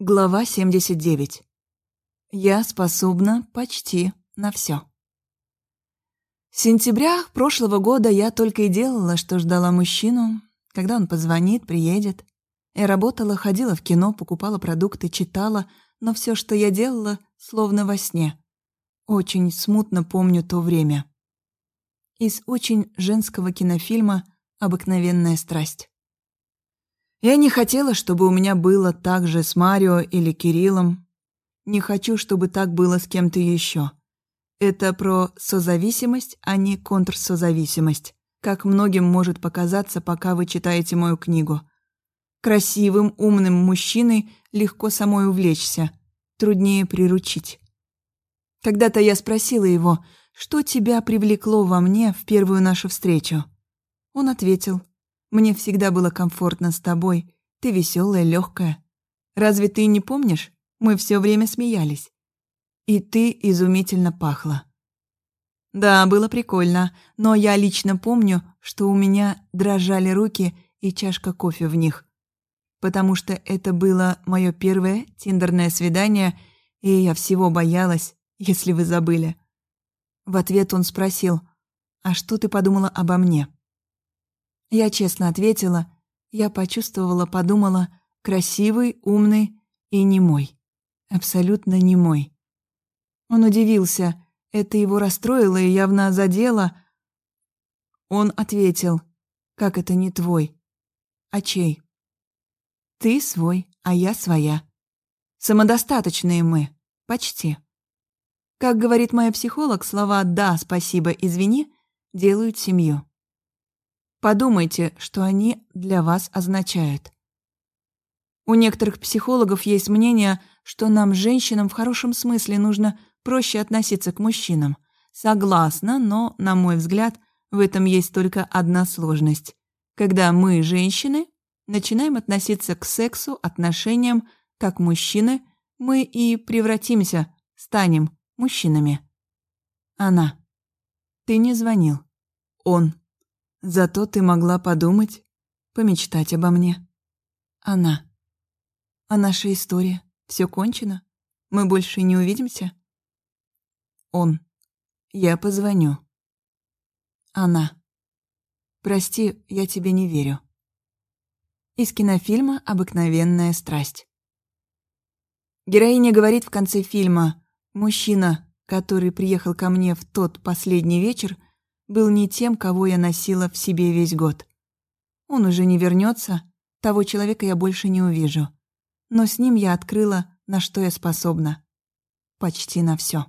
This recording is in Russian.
Глава 79. Я способна почти на все. С сентября прошлого года я только и делала, что ждала мужчину, когда он позвонит, приедет. Я работала, ходила в кино, покупала продукты, читала, но все, что я делала, словно во сне. Очень смутно помню то время. Из очень женского кинофильма «Обыкновенная страсть». Я не хотела, чтобы у меня было так же с Марио или Кириллом. Не хочу, чтобы так было с кем-то еще. Это про созависимость, а не контрсозависимость, как многим может показаться, пока вы читаете мою книгу. Красивым, умным мужчиной легко самой увлечься, труднее приручить. Когда-то я спросила его, что тебя привлекло во мне в первую нашу встречу. Он ответил – мне всегда было комфортно с тобой. Ты веселая, легкая. Разве ты не помнишь? Мы все время смеялись. И ты изумительно пахла. Да, было прикольно, но я лично помню, что у меня дрожали руки и чашка кофе в них. Потому что это было мое первое тиндерное свидание, и я всего боялась, если вы забыли. В ответ он спросил, «А что ты подумала обо мне?» Я честно ответила, я почувствовала, подумала, красивый, умный и немой. Абсолютно немой. Он удивился, это его расстроило и явно задело. Он ответил, как это не твой, а чей? Ты свой, а я своя. Самодостаточные мы, почти. Как говорит моя психолог, слова «да», «спасибо», «извини» делают семью. Подумайте, что они для вас означают. У некоторых психологов есть мнение, что нам, женщинам, в хорошем смысле нужно проще относиться к мужчинам. Согласна, но, на мой взгляд, в этом есть только одна сложность. Когда мы, женщины, начинаем относиться к сексу, отношениям, как мужчины, мы и превратимся, станем мужчинами. Она. Ты не звонил. Он. Зато ты могла подумать, помечтать обо мне. Она. А наша история? Все кончено? Мы больше не увидимся? Он. Я позвоню. Она. Прости, я тебе не верю. Из кинофильма «Обыкновенная страсть». Героиня говорит в конце фильма «Мужчина, который приехал ко мне в тот последний вечер, был не тем, кого я носила в себе весь год. Он уже не вернется, того человека я больше не увижу. Но с ним я открыла, на что я способна. Почти на все.